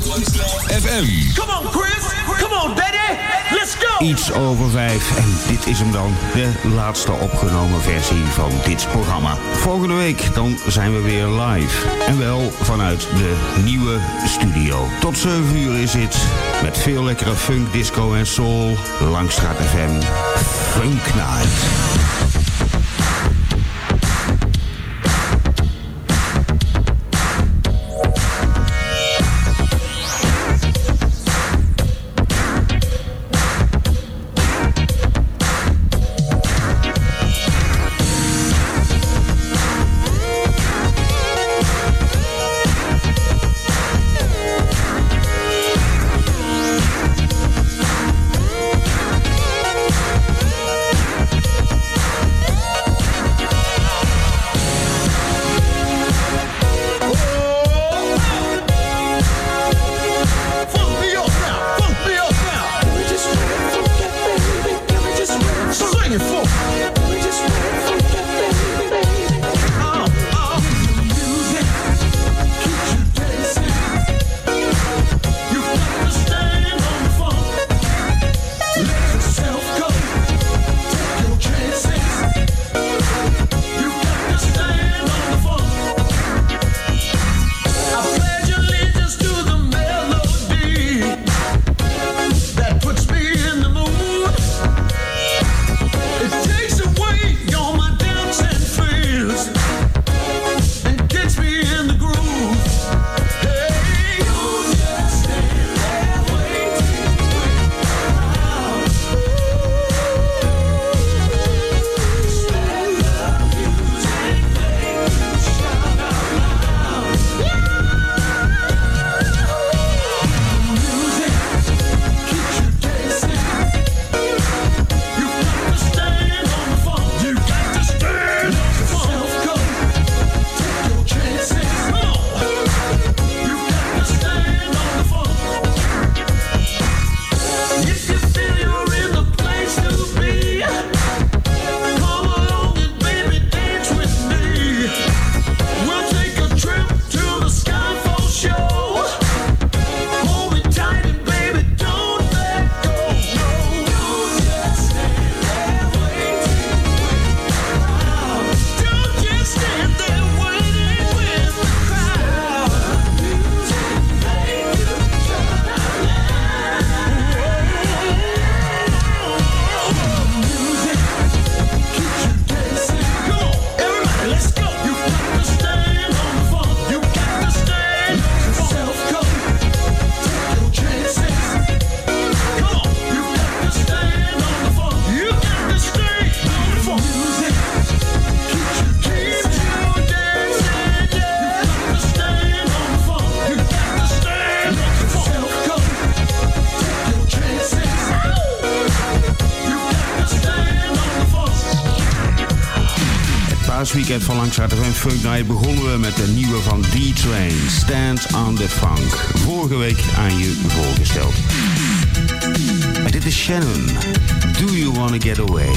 FM. Come on, Chris. Come on, daddy. Let's go. Iets over vijf. En dit is hem dan, de laatste opgenomen versie van dit programma. Volgende week dan zijn we weer live. En wel vanuit de nieuwe studio. Tot 7 uur is het. Met veel lekkere funk, disco en soul. Langstraat FM. Funk Night. Weekend van Langstraat FM Funk Night begonnen we met de nieuwe van D-Train, Stand on the Funk. Vorige week aan je voorgesteld. En dit is Shannon, Do You Wanna Get Away?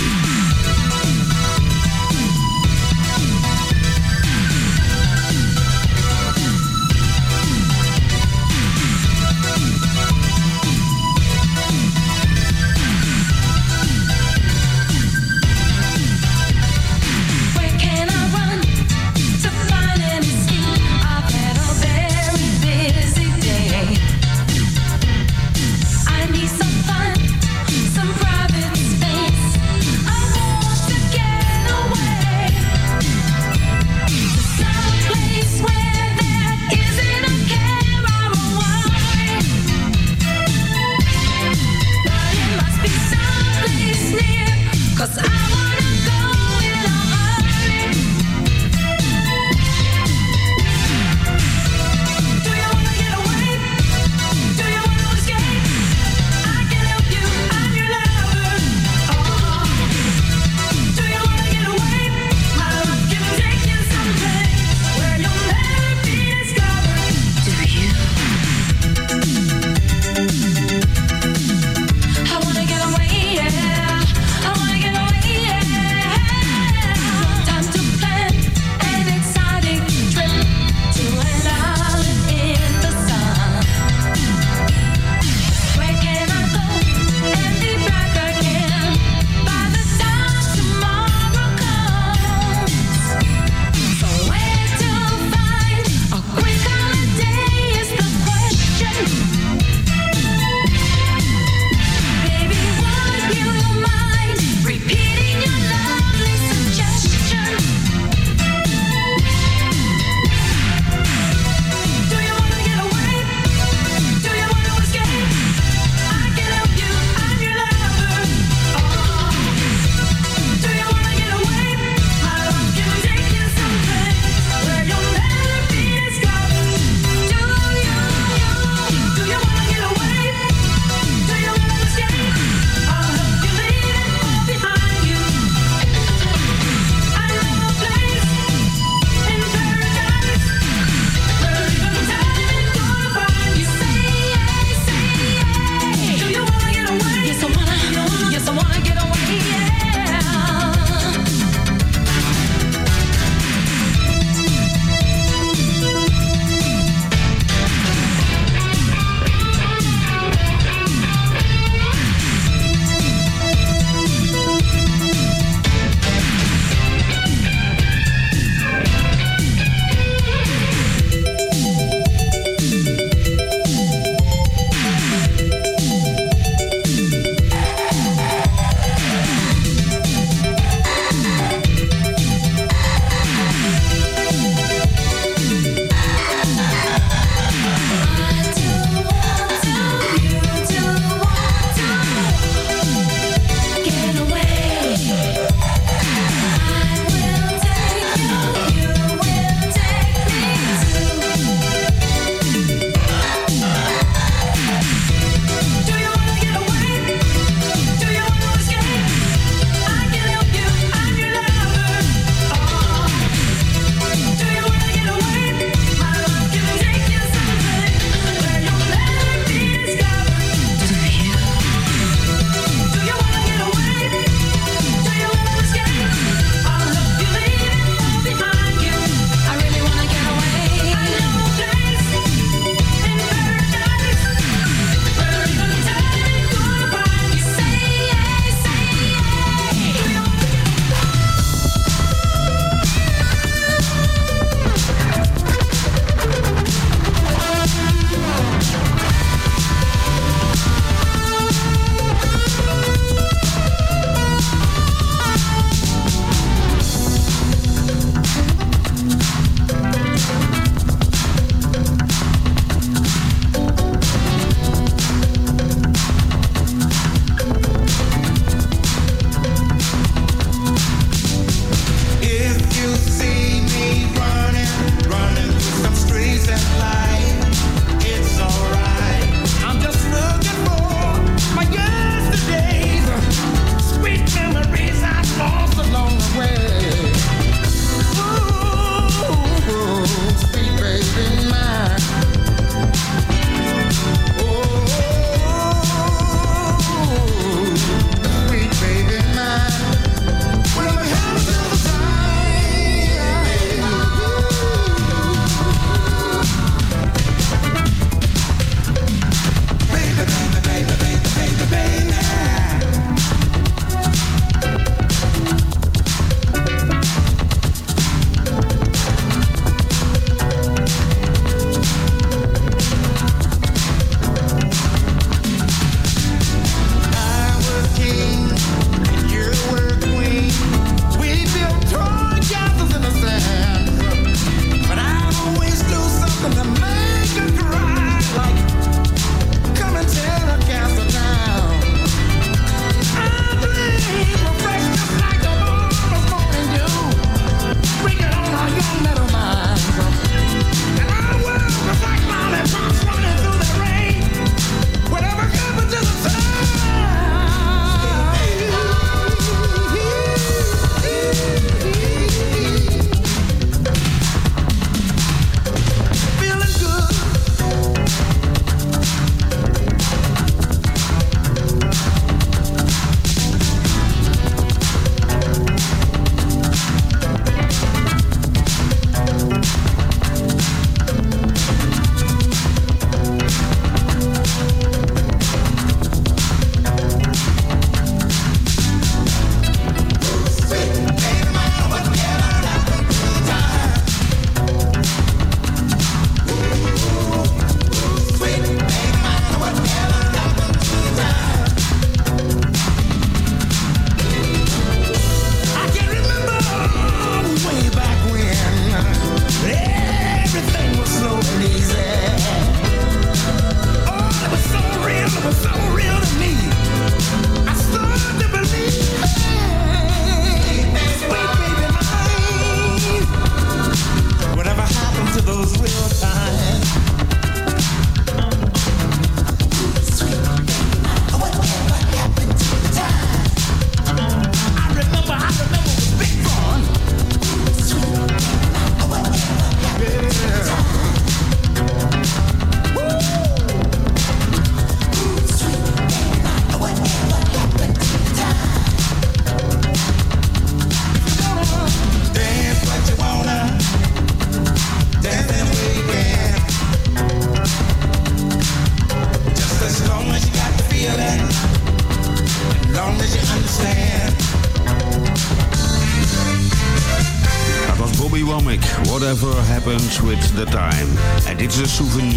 Souvenir.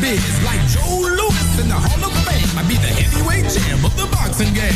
Biz. Like Joe Louis in the Hall of Fame, I be the heavyweight champ of the boxing game.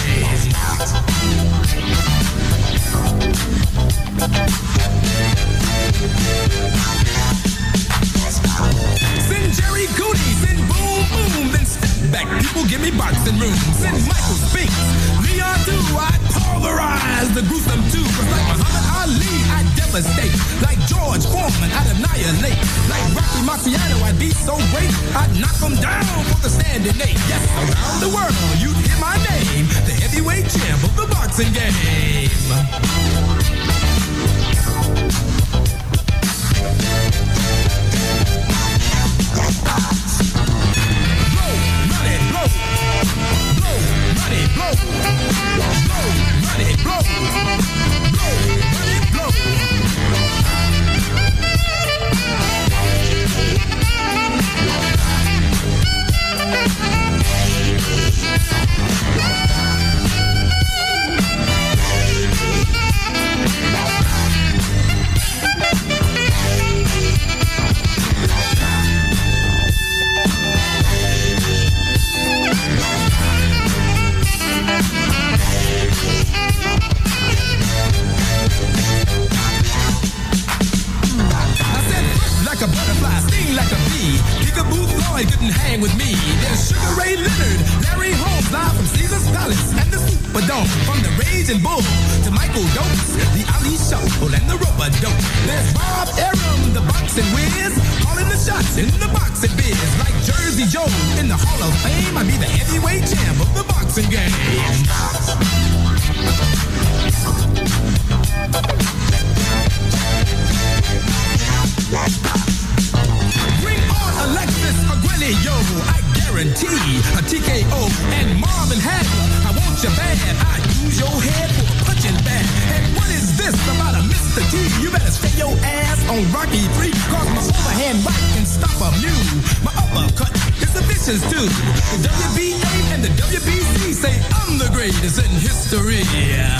Send Gerry Cooney, send Boom Boom, then step back. People give me boxing room. Send Michael Spinks, Leon too. Pulverize the gruesome too. Cause like Muhammad Ali, I devastate. Like George Foreman, I'd annihilate. Like Rocky Marciano, I'd be so great. I'd knock him down for the standing eight. Yes, around the world, you'd hear my name. The heavyweight champ of the boxing game. Oh. but don't. From the Raging Bull to Michael Dokes, the Ali Shuffle and the rope-a-dope. There's Bob Arum, the boxing whiz, calling the shots in the boxing biz. Like Jersey Joe in the Hall of Fame, I'll be the heavyweight champ of the boxing game. Let's I guarantee a TKO and Marvin Hagler. I want your bad. I use your head for a punching bag. And what is this about a Mr. T? You better stay your ass on Rocky 3, cause my overhand right can stop a mule. My uppercut is a vicious too. The WBA and the WBC say I'm the greatest in history. Yeah.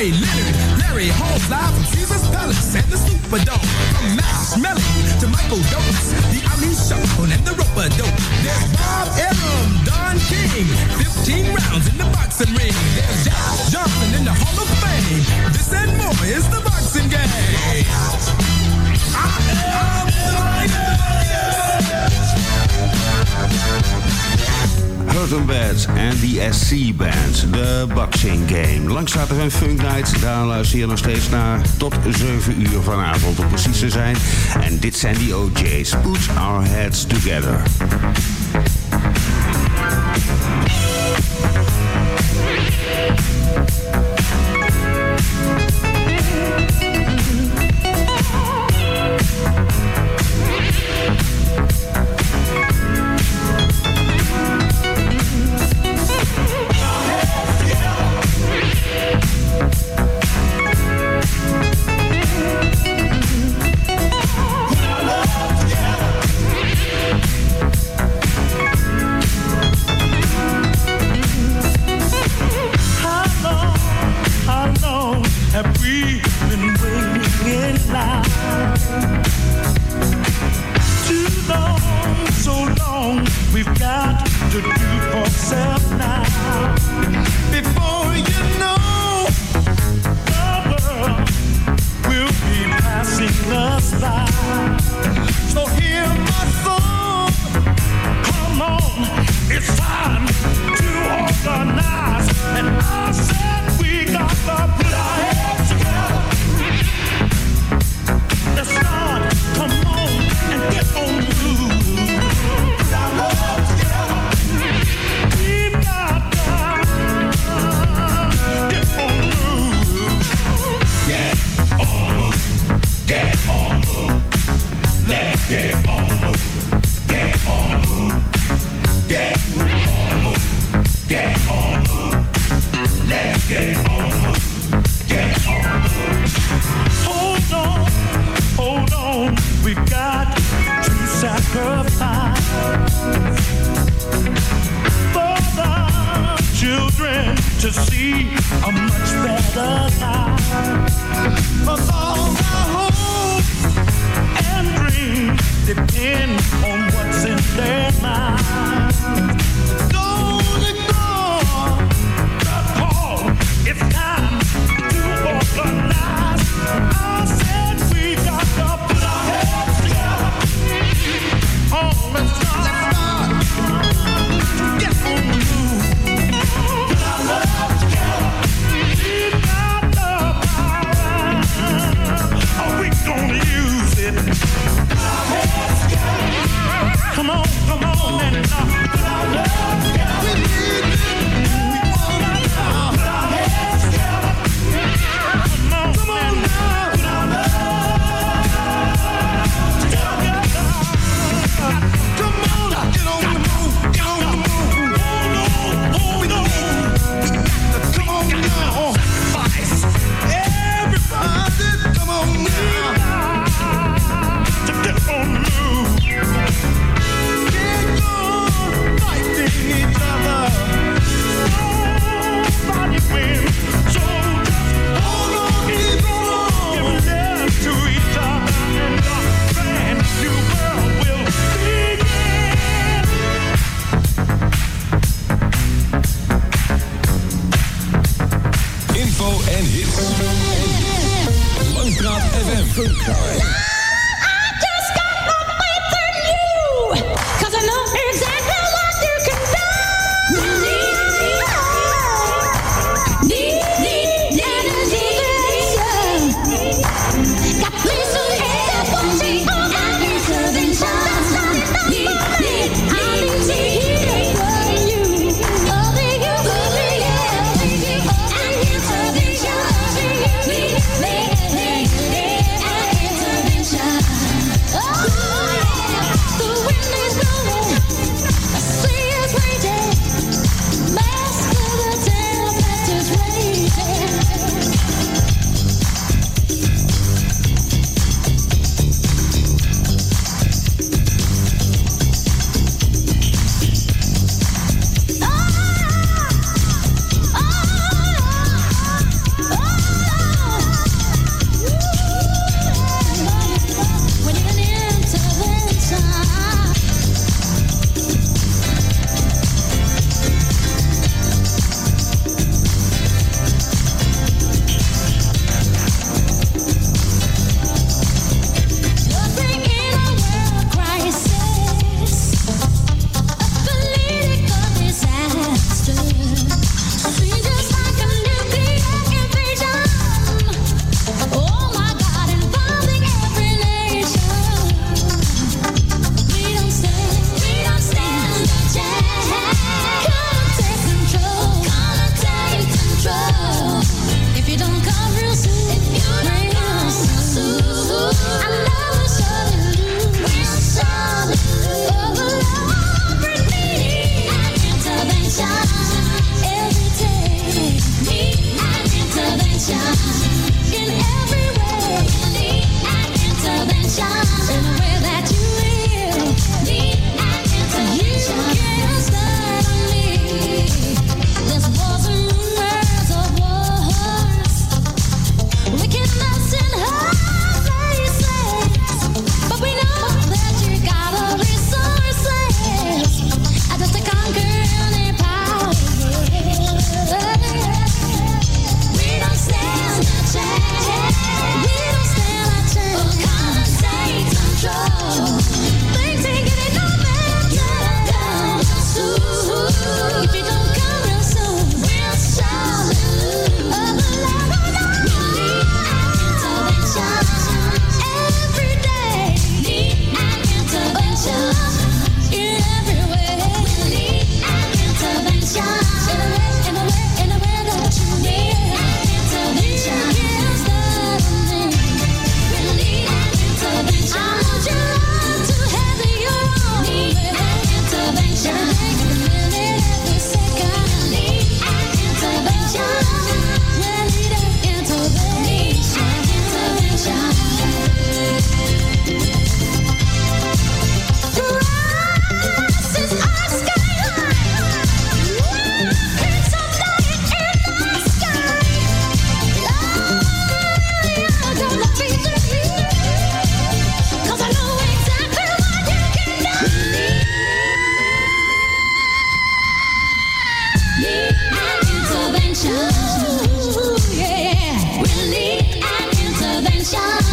Ray Leonard, Larry Holmes, live from Caesar's Palace and the Superdome. From Max Melly to Michael Dokes, the Ali Shuffle and the rope-a-dope. There's Bob Arum, Don King, 15 rounds in the boxing ring. There's Jack Johnson in the Hall of Fame. This and more is the Hurton Bad en the SC Band, de Boxing Game. Langs staat er een Funk Night, daar luister je nog steeds naar tot 7 uur vanavond om precies te zijn. En dit zijn die OJ's, Put Our Heads Together.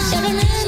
Shut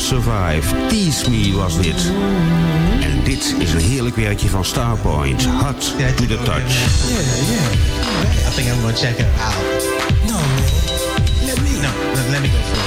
Survive. Tease Me was dit. En dit is een heerlijk weertje van Starpoint. Hot to the touch. Yeah, yeah. I think I'm gonna check it out. No, let me. No, let me go first.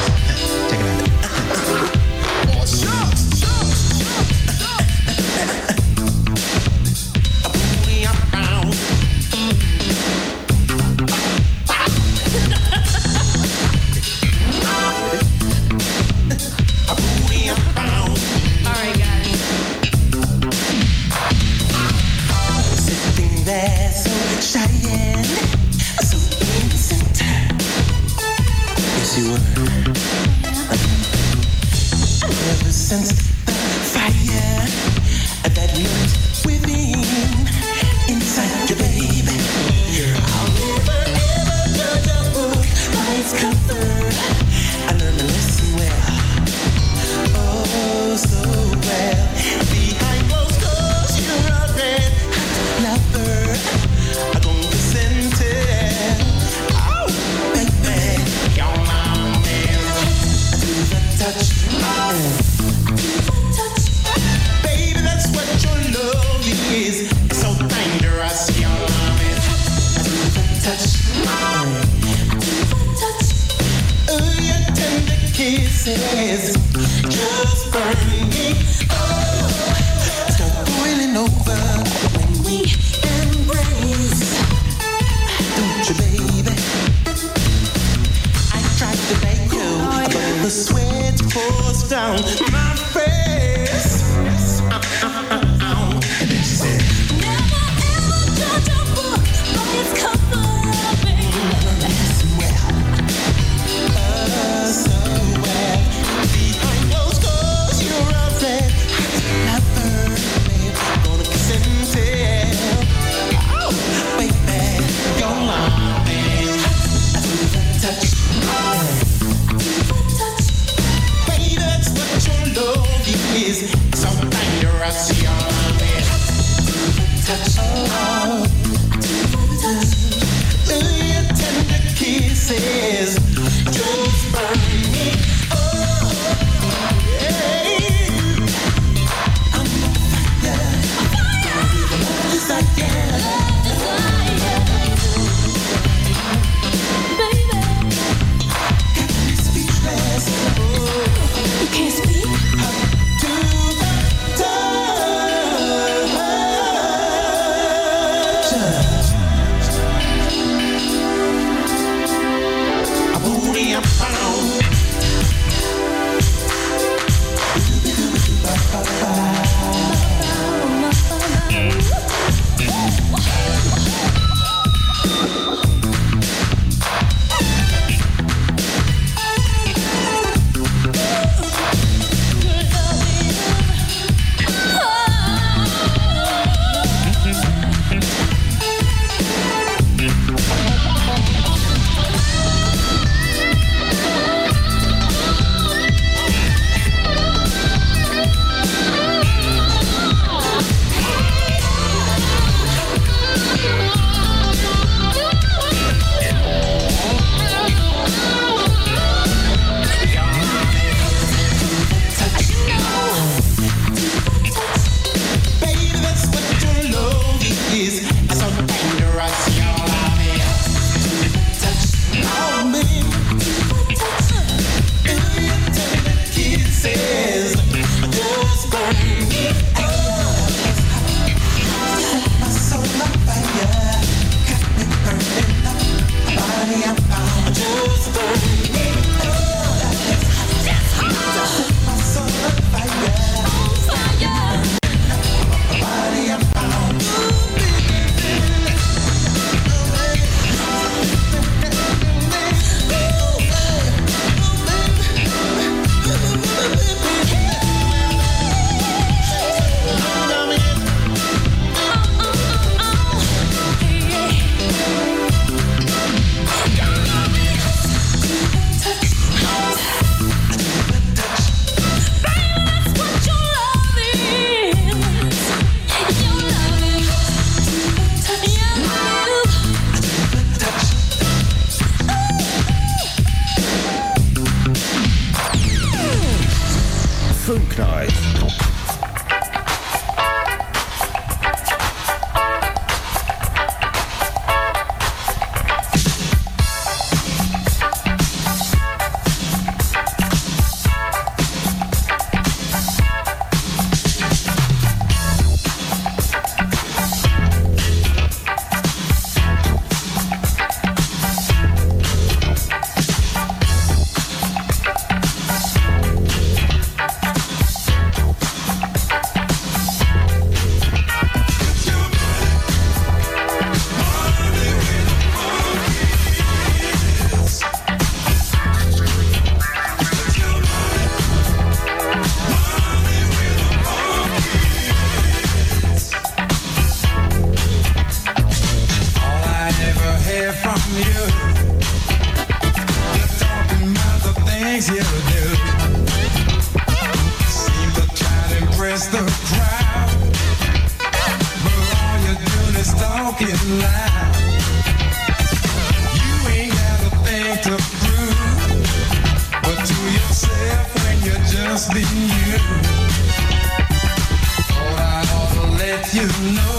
No. know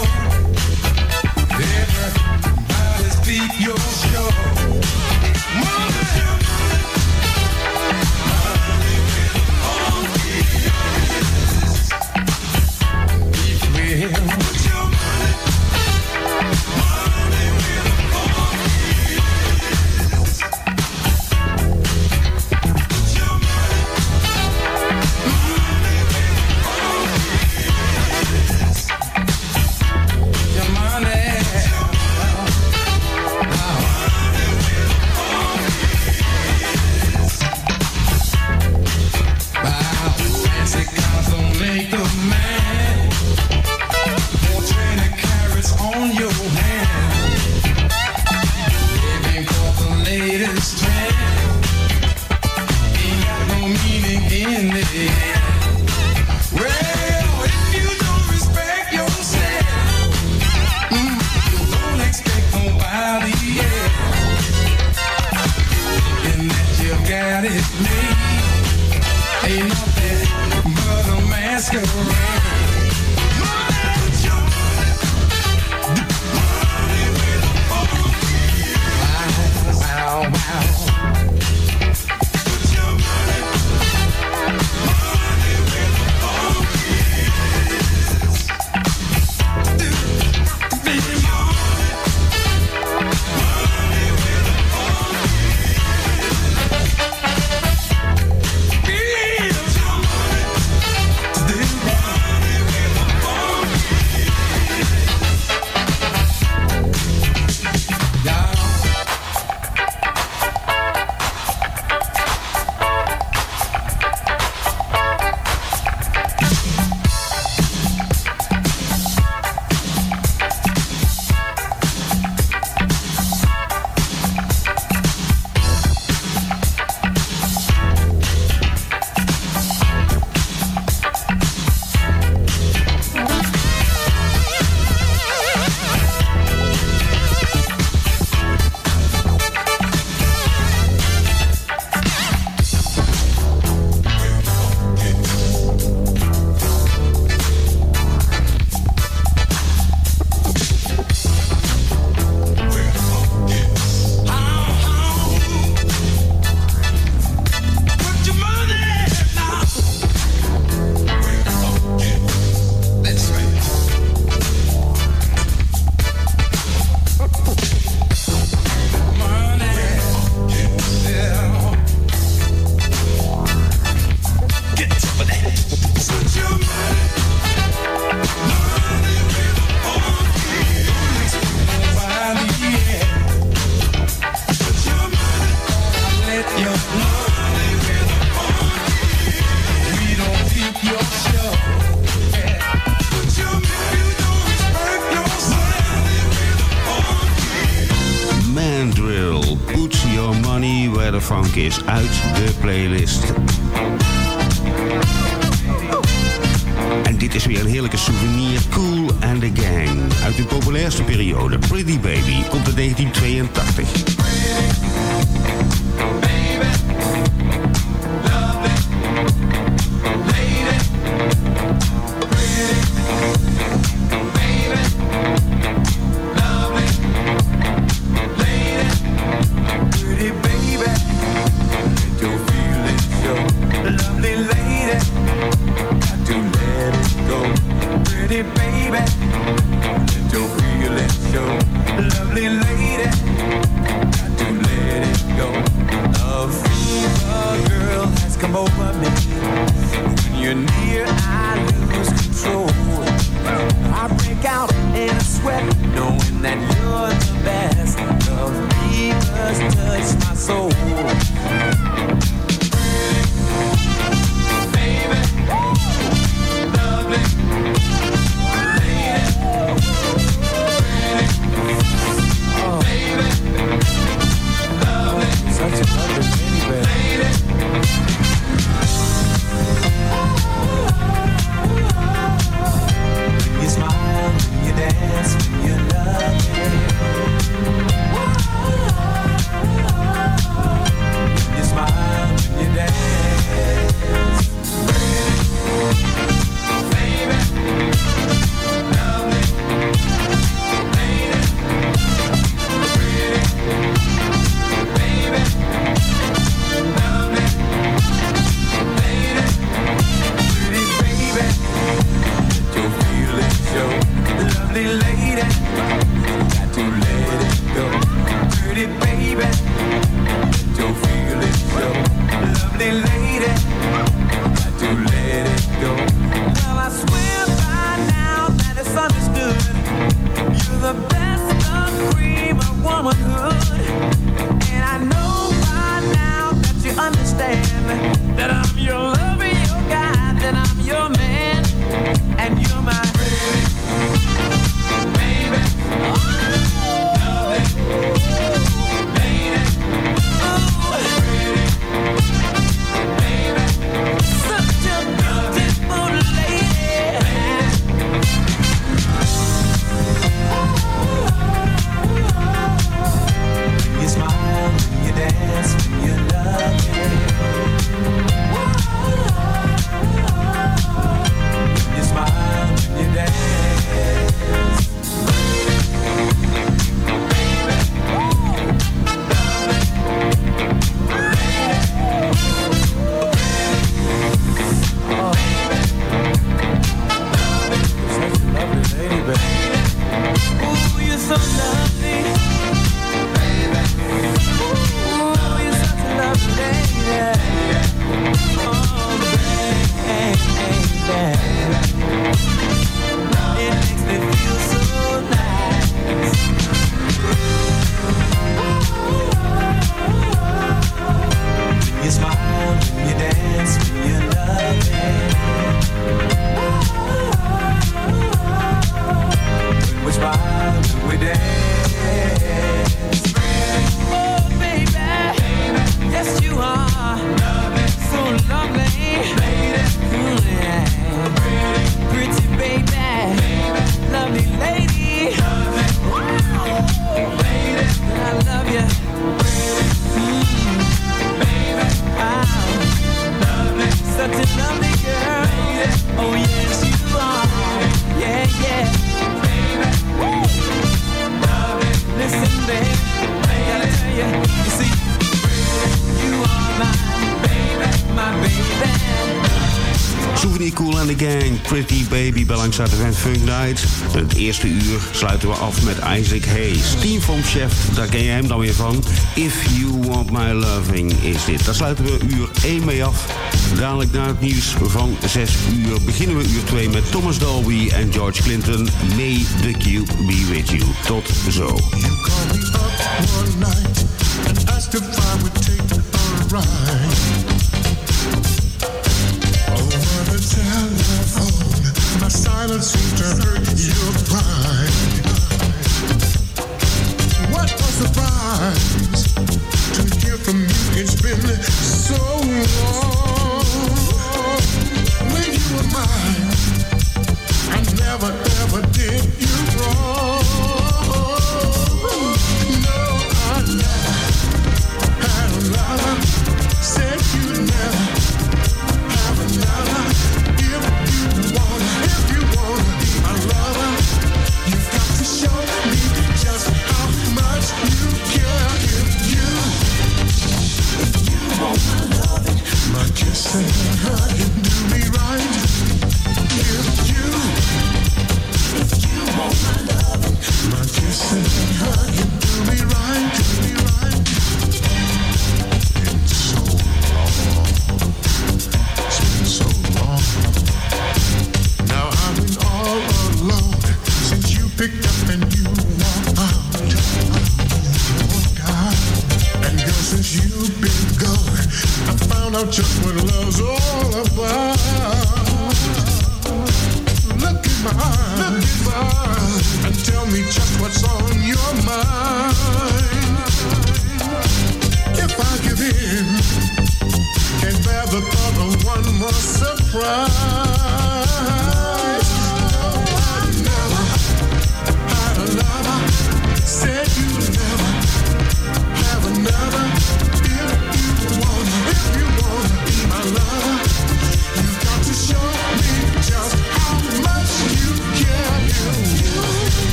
is uit de playlist. En dit is weer een heerlijke souvenir. Cool and the Gang. Uit de populairste periode. Pretty Baby. Komt uit 1982. Saturday Funk Night. het eerste uur sluiten we af met Isaac Hayes. Team from Chef, daar ken je hem dan weer van. If You Want My Loving is dit. Daar sluiten we uur 1 mee af. Dadelijk na het nieuws van 6 uur beginnen we uur 2 met Thomas Dolby en George Clinton. May the Cube be with you. Tot zo. You surprise to hear from you. It's been so long. When you were mine, I never ever did you wrong.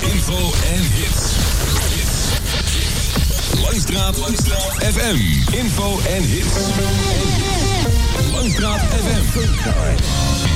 Info en hip. Langstraat, lang staat, FM. Info en hip. Langstraat, FM.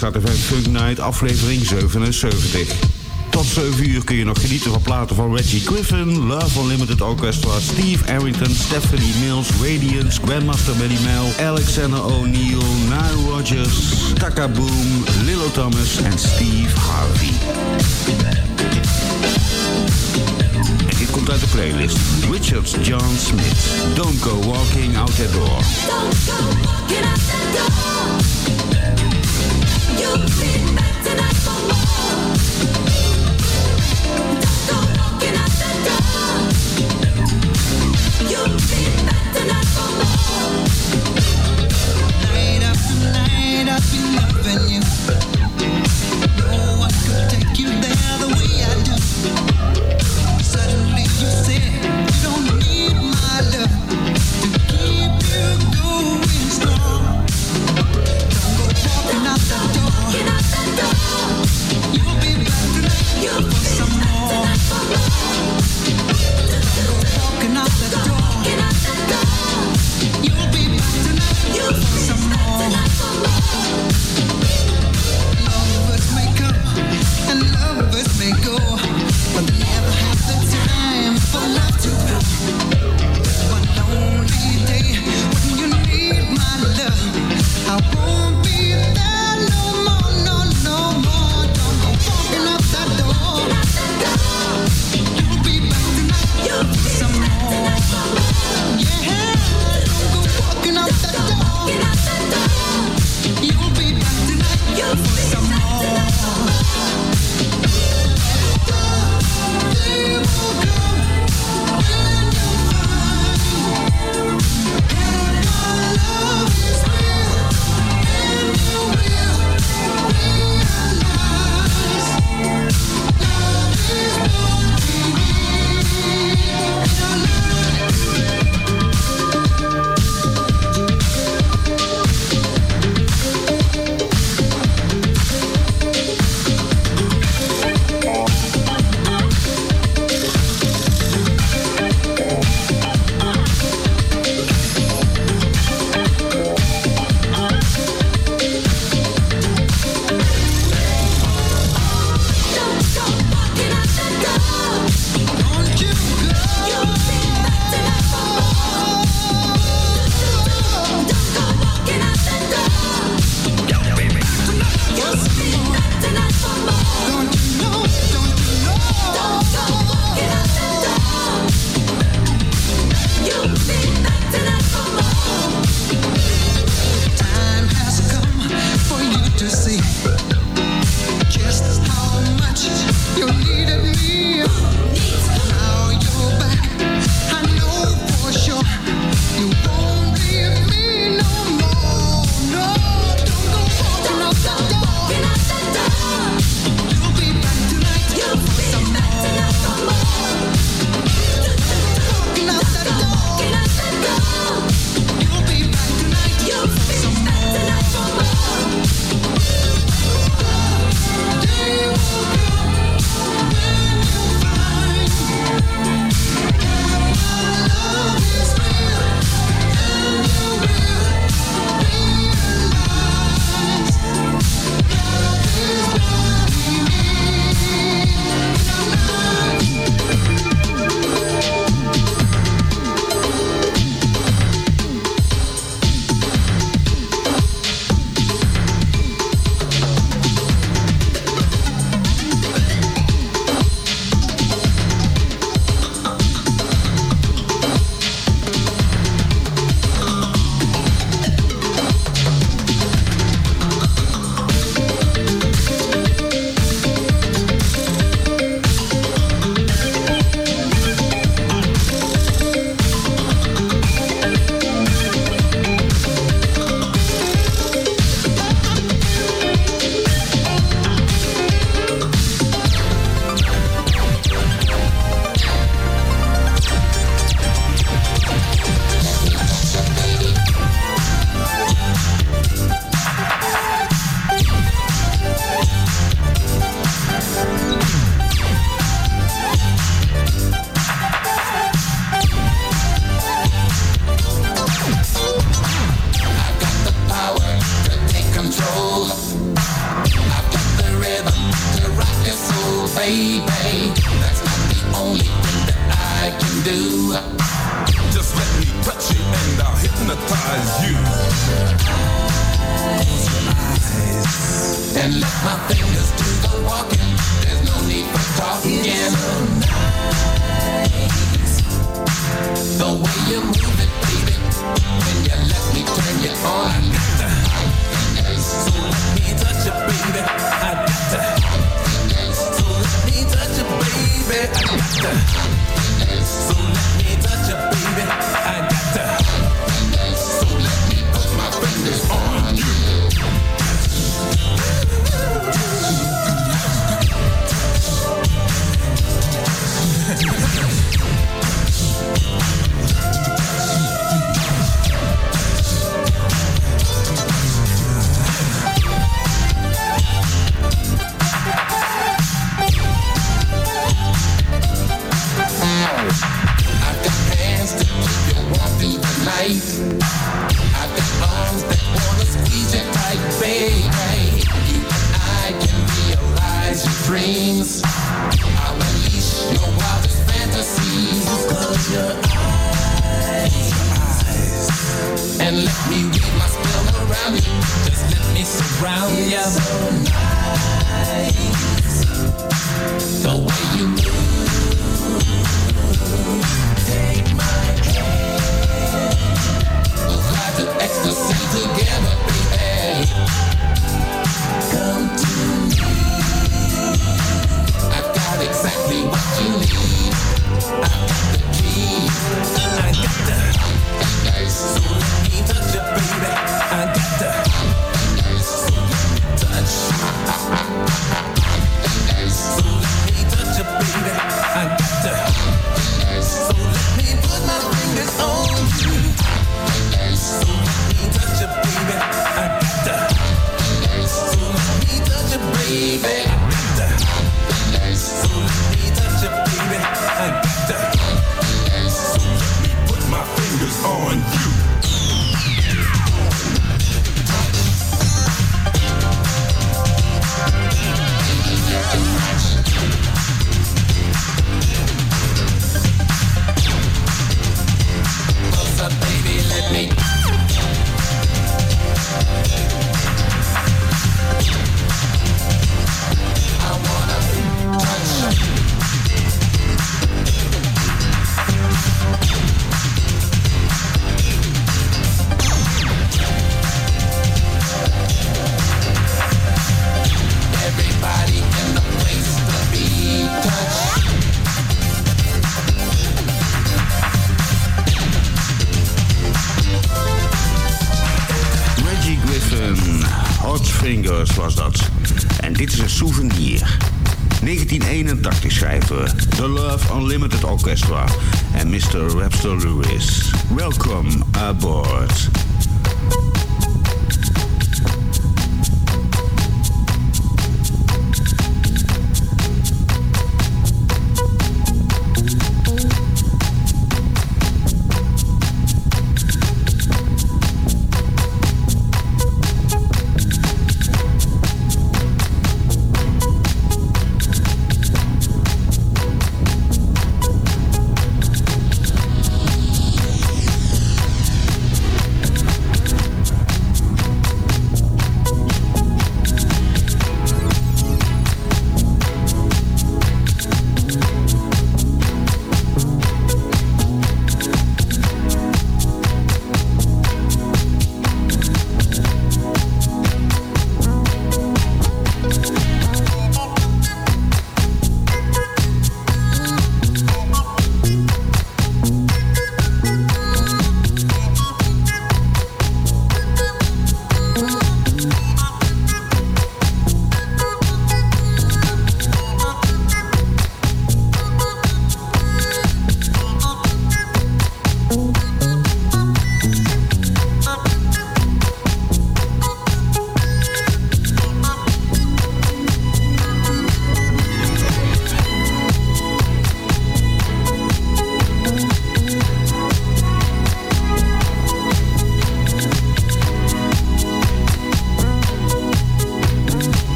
Langstraat FM Funk Night, aflevering 77. Tot 7 uur kun je nog genieten van platen van Reggie Griffin, Love Unlimited Orchestra, Steve Arrington, Stephanie Mills, Radiance, Grandmaster Benny Mel, Alexander O'Neill, Nile Rodgers, Taka Boom, Lilo Thomas en Steve Harvey. En dit komt uit de playlist. Richards John Smith. Don't go walking out that door. Don't go walking out that door. Thank you.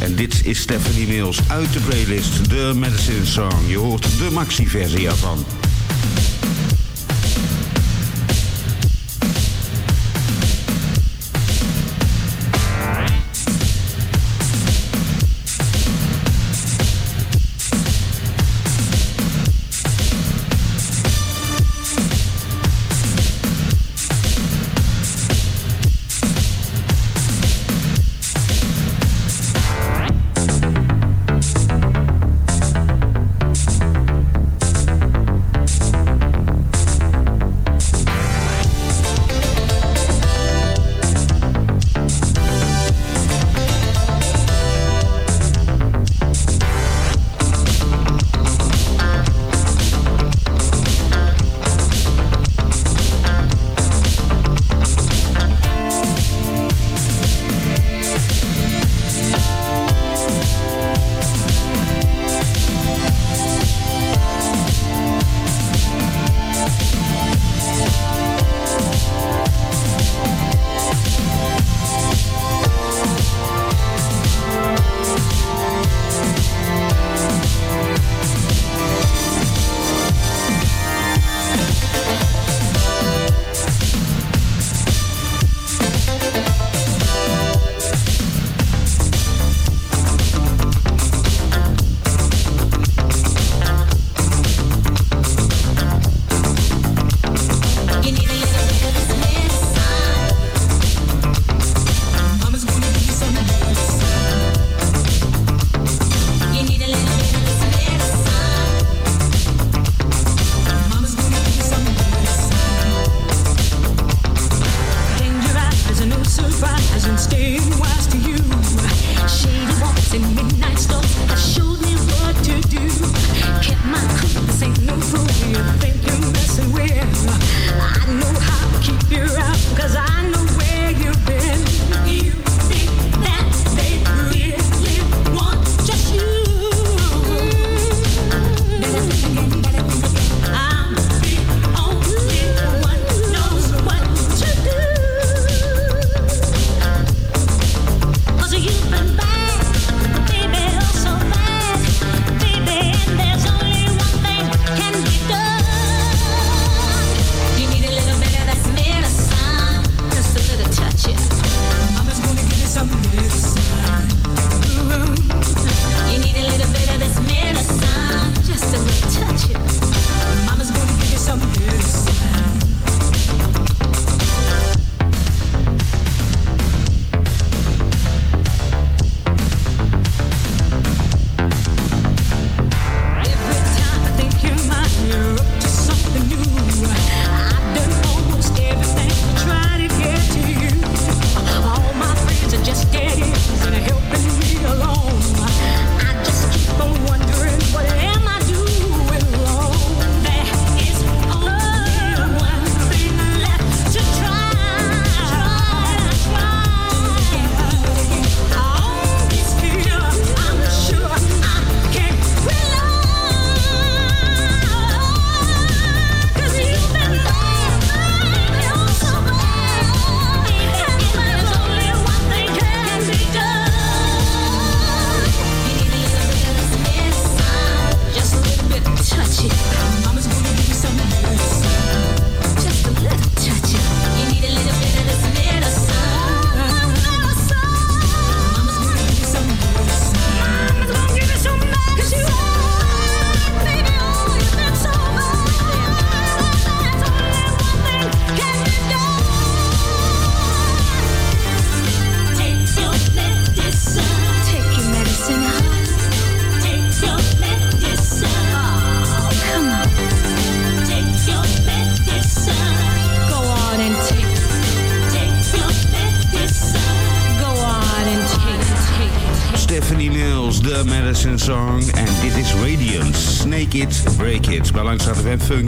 En dit is Stephanie Mills uit de playlist The Medicine Song. Je hoort de maxi-versie ervan. Night. Funk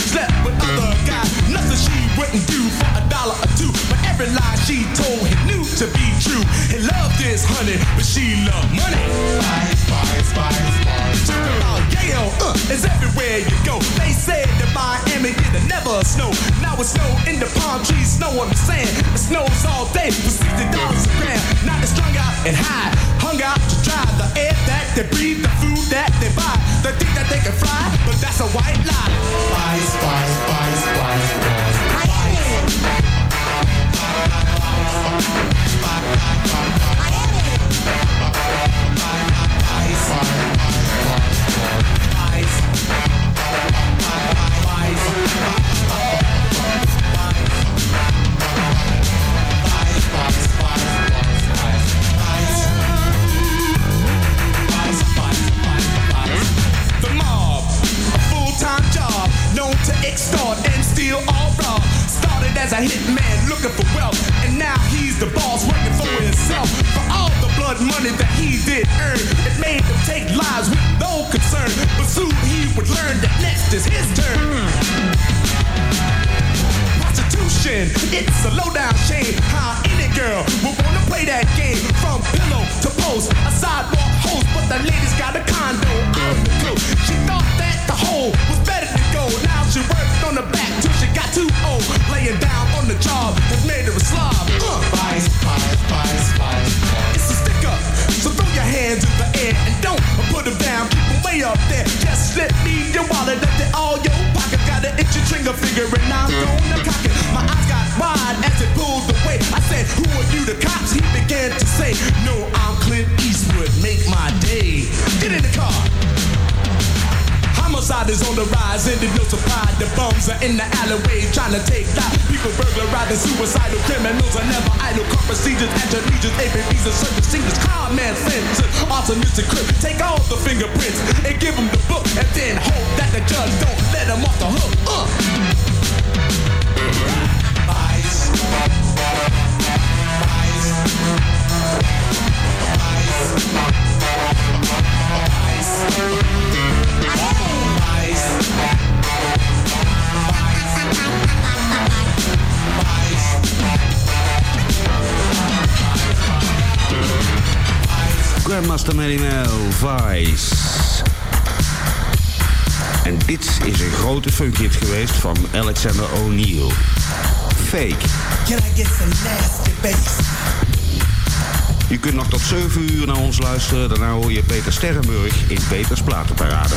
slept with other guys. Nothing she wouldn't do for a dollar or two. But every lie she told he knew to be true. He loved his honey, but she loved money. Spies, spies, spies, spies. Talk about Yale, uh, it's everywhere you go. They said that Miami did never snow. Now it's snow in the palm trees, snow on the sand. It snows all day for sixty dollars a gram. Now they're strung out and high, hung out to dry. The air that they breathe, the food that they buy. They think that they can fly, but that's a white lie. Spies, spies, spies, spies, spies. The as a hitman looking for wealth, and now he's the boss working for himself. For all the blood money that he did earn, it made him take lives with no concern. But soon he would learn that next is his turn. Prostitution, it's a low-down shame how any girl would wanna play that game from pillow to post, a sidewalk host, but the lady's got a condo on the coast. She thought that the hole was better gold. Now she worked on the back till she got too old. Laying down on the job has made her a slob. Uh. Vice, vice, vice, vice. It's a stick up, so throw your hands in the air and don't put them down. Keep them way up there. Just slip me your wallet, let it all your pocket. Got an itchy trigger finger and I'm gonna cock it. My eyes got wide as it pulled away. I said, Who are you, the cops? He began to say, No, I'm Clint Eastwood. Make my day. Get in the car. Homicide is on the rise, and it's no surprise the bums are in the alleyway trying to take life. People burglarizing, suicidal criminals are never idle. Court procedures, anti-legions, APBs, and service seniors, con man, fences, arsonists, and crip. Take all the fingerprints and give them the book, and then hope that the judge don't let them off the hook. Uh. Grandmaster Melly Mel, Vice. En dit is een grote funkhit geweest van Alexander O'Neill. Fake. Can I get some nasty bass? Je kunt nog tot 7 uur naar ons luisteren. Daarna hoor je Peter Sterrenburg in Peters Platenparade.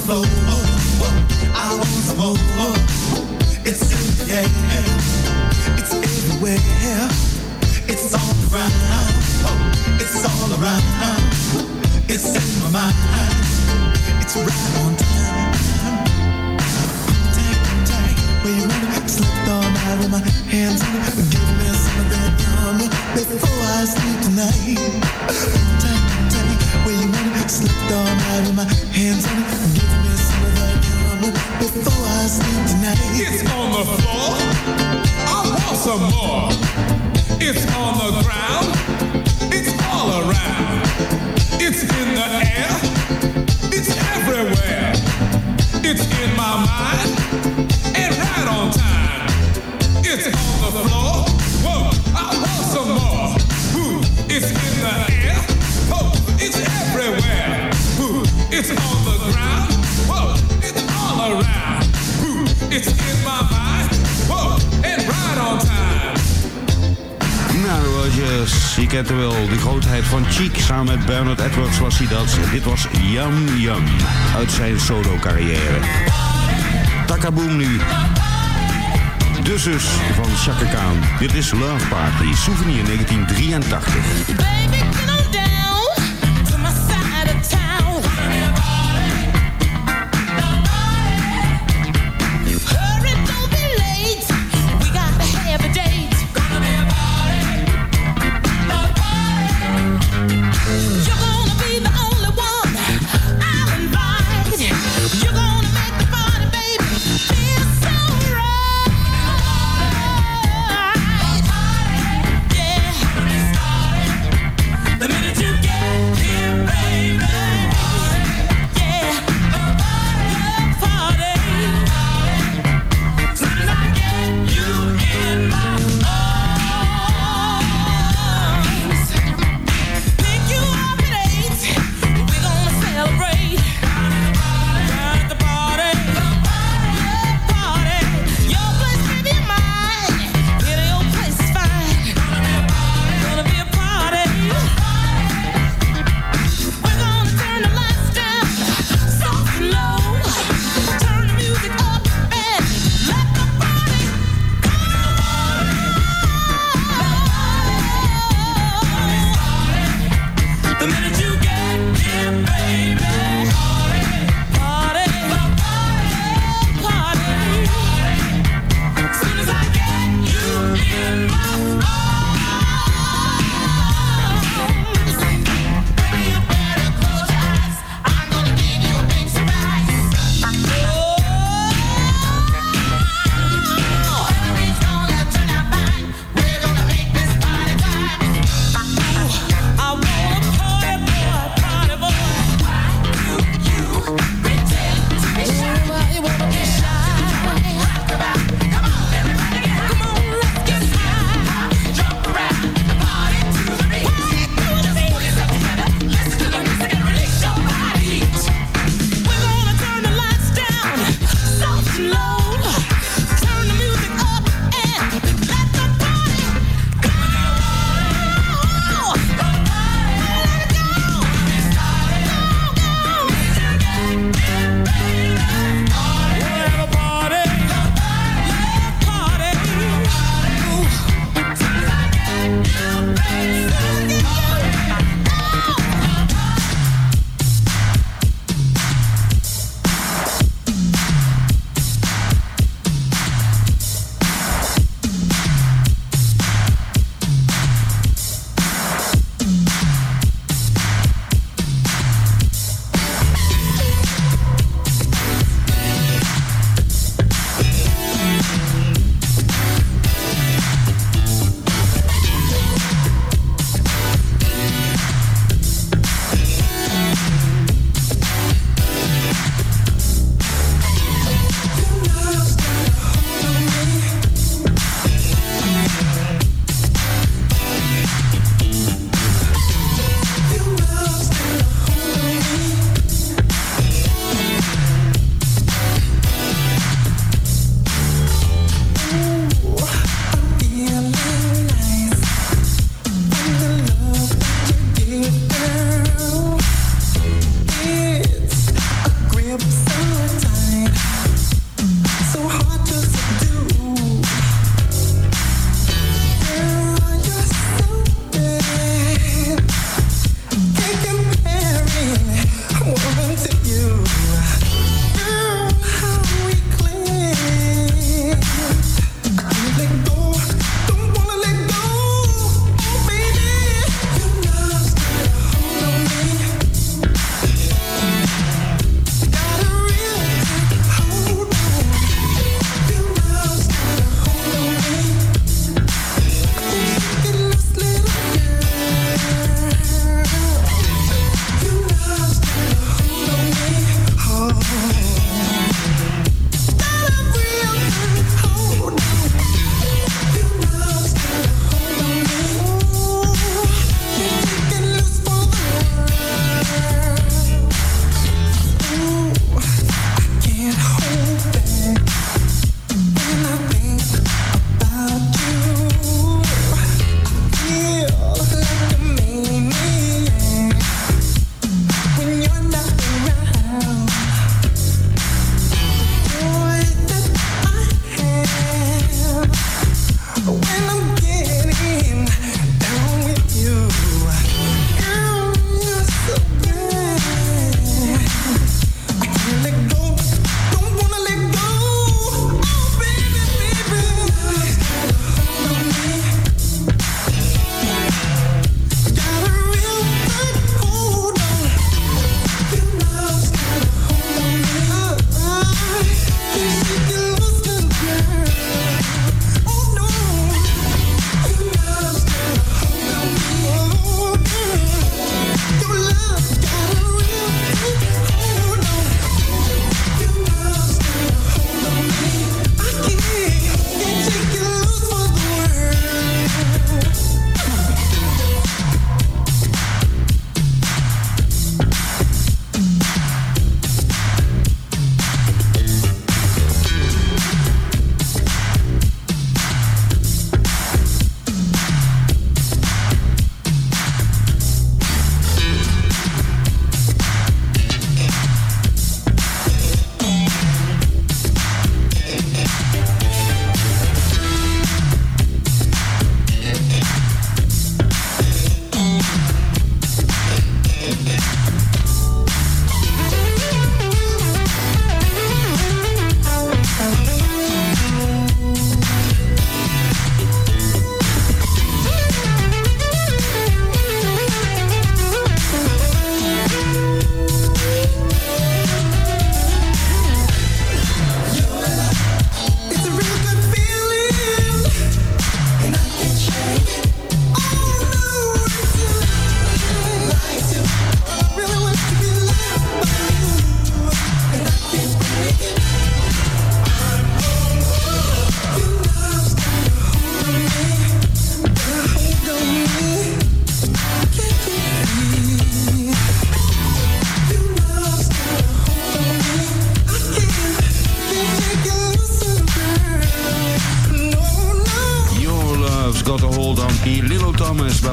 flow. zijn solo carrière. Takaboom nu. De zus van Chaka Khan. Dit is Love Party, souvenir 1983. Baby,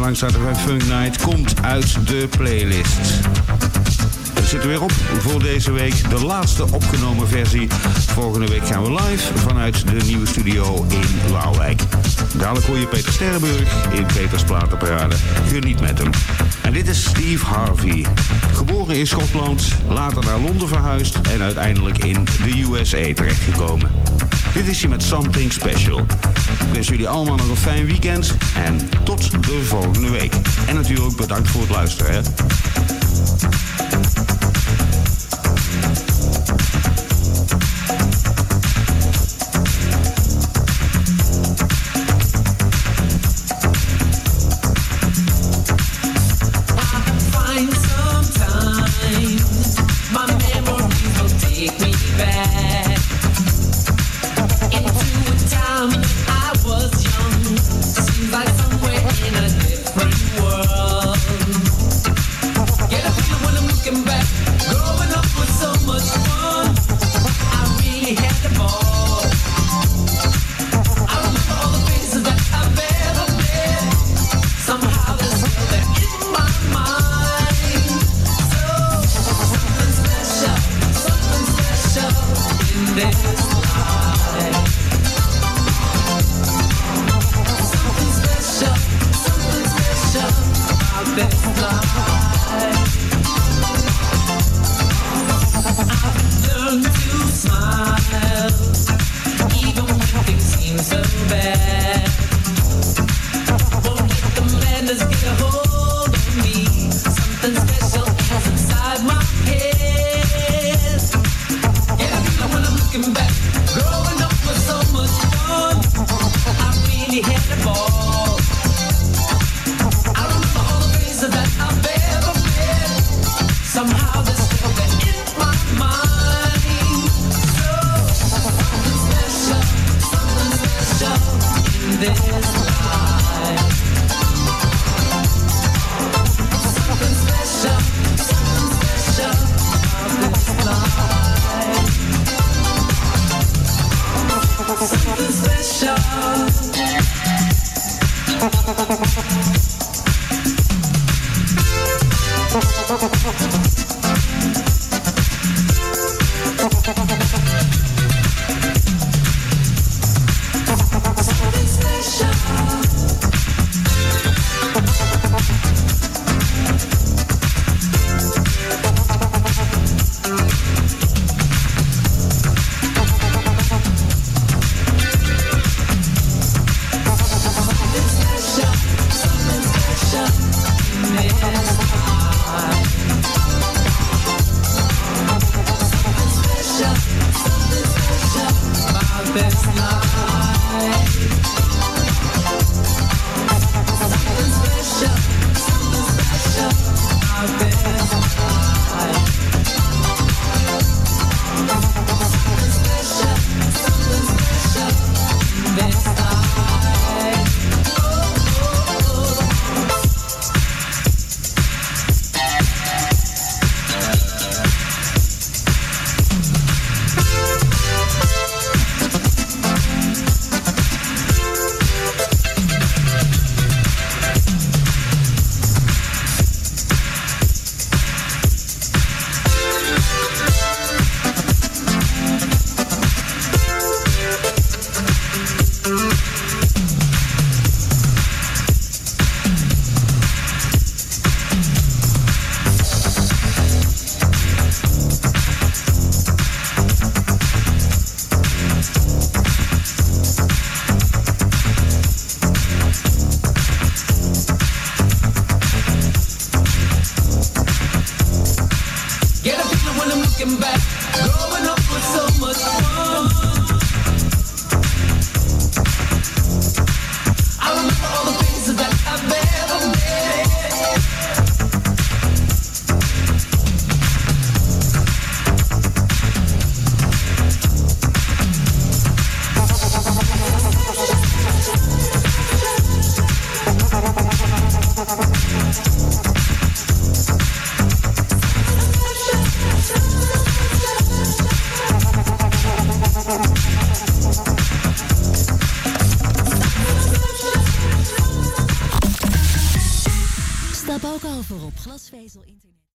langs van Funk Night komt uit de playlist. We zitten weer op voor deze week. De laatste opgenomen versie. Volgende week gaan we live vanuit de nieuwe studio in Waalwijk. Dadelijk hoor je Peter Sterrenburg in Peters Platenparade. Geniet met hem. En dit is Steve Harvey. Geboren in Schotland, later naar Londen verhuisd en uiteindelijk in de USA terechtgekomen. Dit is hij met Something Special. Ik wens jullie allemaal nog een fijn weekend en tot de volgende week. En natuurlijk bedankt voor het luisteren. Hè. smile.